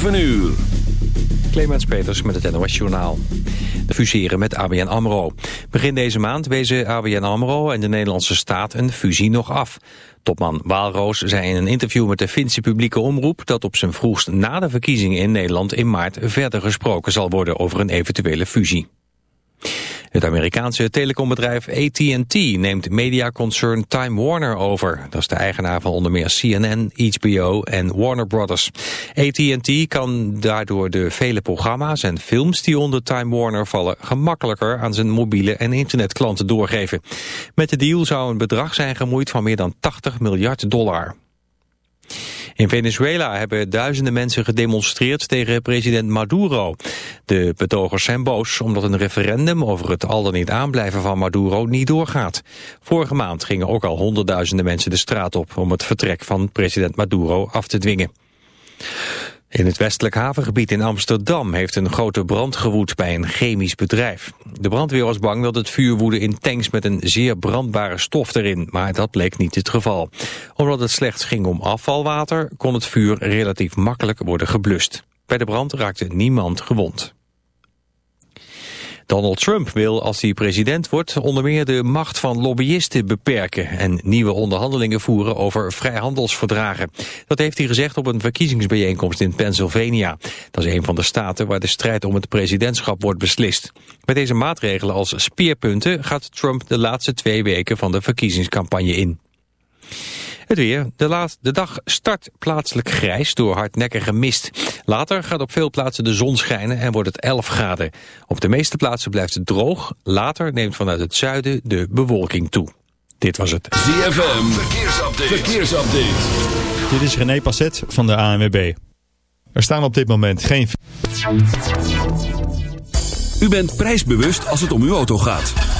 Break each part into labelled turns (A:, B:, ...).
A: 7 uur.
B: Peters met het NOS Journaal. De fuseren met ABN AMRO. Begin deze maand wezen ABN AMRO en de Nederlandse staat een fusie nog af. Topman Waalroos zei in een interview met de Finse publieke omroep... dat op zijn vroegst na de verkiezingen in Nederland in maart verder gesproken zal worden over een eventuele fusie. Het Amerikaanse telecombedrijf AT&T neemt mediaconcern Time Warner over. Dat is de eigenaar van onder meer CNN, HBO en Warner Brothers. AT&T kan daardoor de vele programma's en films die onder Time Warner vallen... gemakkelijker aan zijn mobiele en internetklanten doorgeven. Met de deal zou een bedrag zijn gemoeid van meer dan 80 miljard dollar. In Venezuela hebben duizenden mensen gedemonstreerd tegen president Maduro. De betogers zijn boos omdat een referendum over het al dan niet aanblijven van Maduro niet doorgaat. Vorige maand gingen ook al honderdduizenden mensen de straat op om het vertrek van president Maduro af te dwingen. In het westelijk havengebied in Amsterdam heeft een grote brand gewoed bij een chemisch bedrijf. De brandweer was bang dat het vuur woedde in tanks met een zeer brandbare stof erin, maar dat bleek niet het geval. Omdat het slechts ging om afvalwater, kon het vuur relatief makkelijk worden geblust. Bij de brand raakte niemand gewond. Donald Trump wil, als hij president wordt, onder meer de macht van lobbyisten beperken en nieuwe onderhandelingen voeren over vrijhandelsverdragen. Dat heeft hij gezegd op een verkiezingsbijeenkomst in Pennsylvania. Dat is een van de staten waar de strijd om het presidentschap wordt beslist. Met deze maatregelen als speerpunten gaat Trump de laatste twee weken van de verkiezingscampagne in. Het weer. De, laat, de dag start plaatselijk grijs door hardnekkige mist. Later gaat op veel plaatsen de zon schijnen en wordt het 11 graden. Op de meeste plaatsen blijft het droog. Later neemt vanuit het zuiden de bewolking toe. Dit was het.
A: ZFM. Verkeersupdate. Verkeersupdate.
C: Dit is René Passet van de ANWB. Er staan op dit moment geen...
A: U bent prijsbewust als het om uw auto gaat.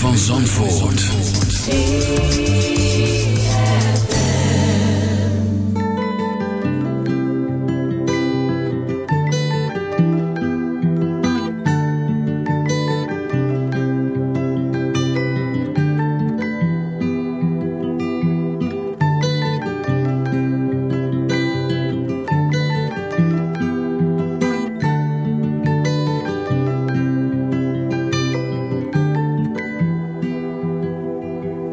A: van Zandvoort.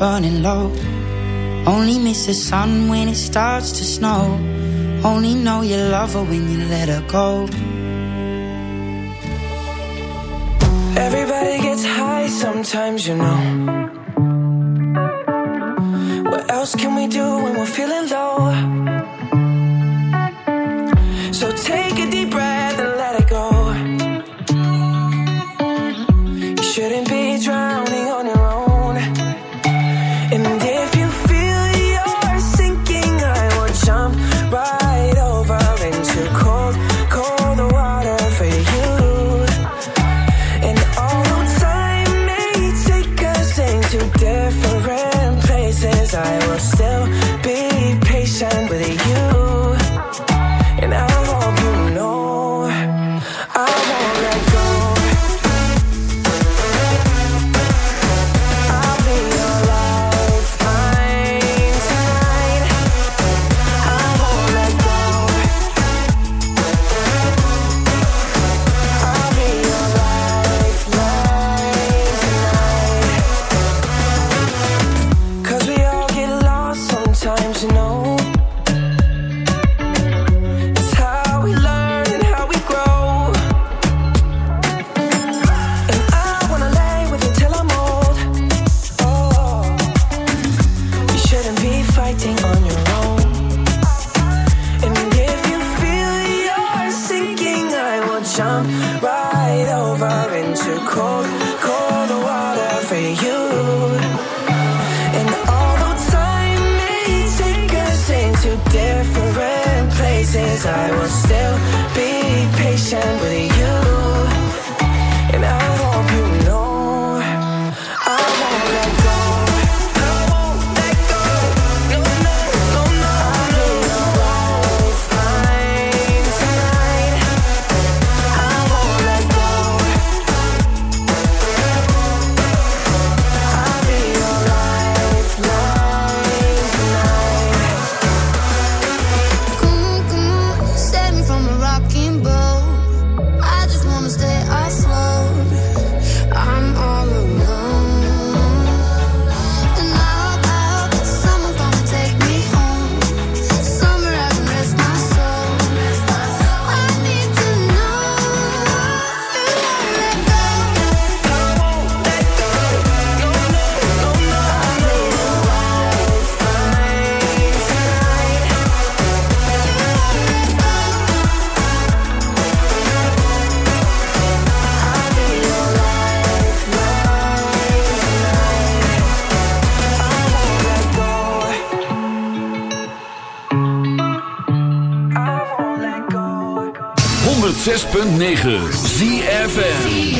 D: Burning low. Only miss the sun when it starts to snow. Only know you love her when you let her go.
E: Everybody gets high sometimes, you know. What else can we do when we're feeling low? So take a deep
A: 106.9
F: ZFN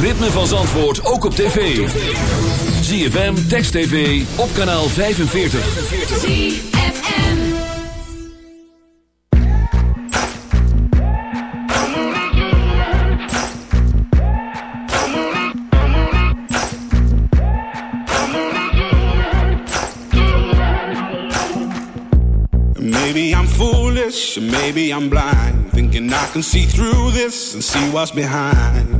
A: Ritme van Zandvoort ook op tv. ZFM, Text TV, op kanaal 45.
G: ZFM.
H: Maybe I'm foolish, maybe I'm blind. Thinking I can see through this and see what's behind.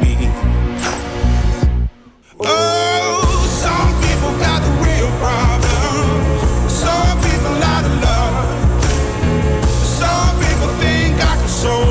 H: Think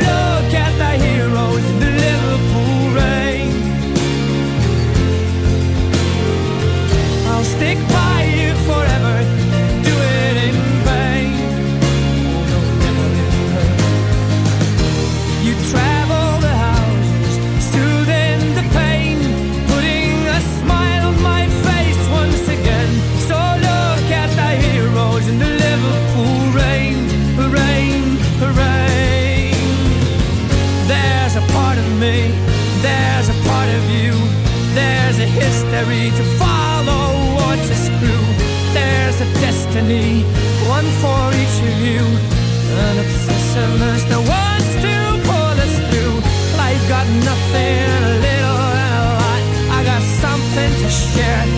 I: Look at the heroes to follow or to screw. There's a destiny, one for each of you, an obsessiveness that wants to pull us through. Life got nothing, a little and a lot. I got something to share.